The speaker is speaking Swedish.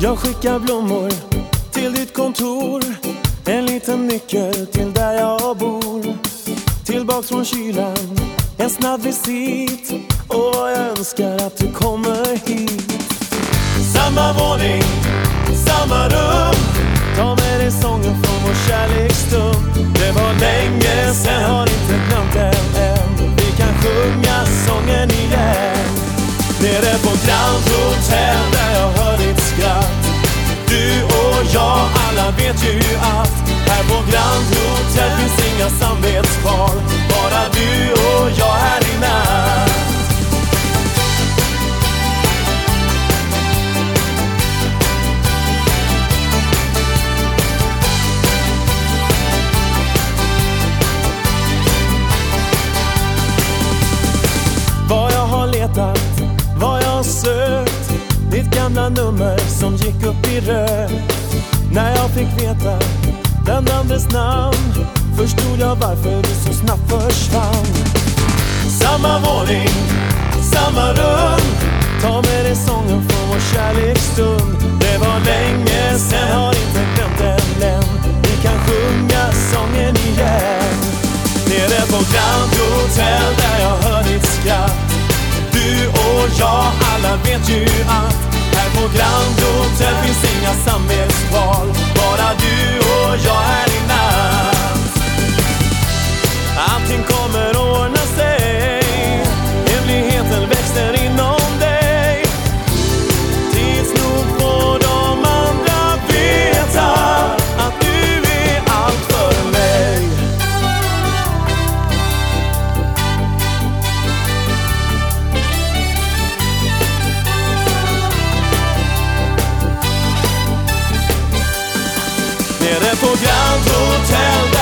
Jag skickar blommor till ditt kontor. En liten nyckel till där jag bor. Tillbaks från kylan, en snabb visit. Och jag önskar att du kommer hit. Samma våning, samma rum. Vet ju att Här på Grand Hotel finns inga samvetskval Bara du och jag här i natt Vad jag har letat, vad jag har sökt Ditt gamla nummer som gick upp i rök. När jag fick veta den andres namn Förstod jag varför du så snabbt försvann. Samma våning, samma rum Ta med dig sången från vår kärleksstund. Det var länge sen, har inte glömt den än. Vi kan sjunga sången igen. Nere på Grand Hotel där jag hör ditt skratt. Du och jag, alla vet ju att här på Grand Hotel finns inga samvetskval. Nere på Grand Hotel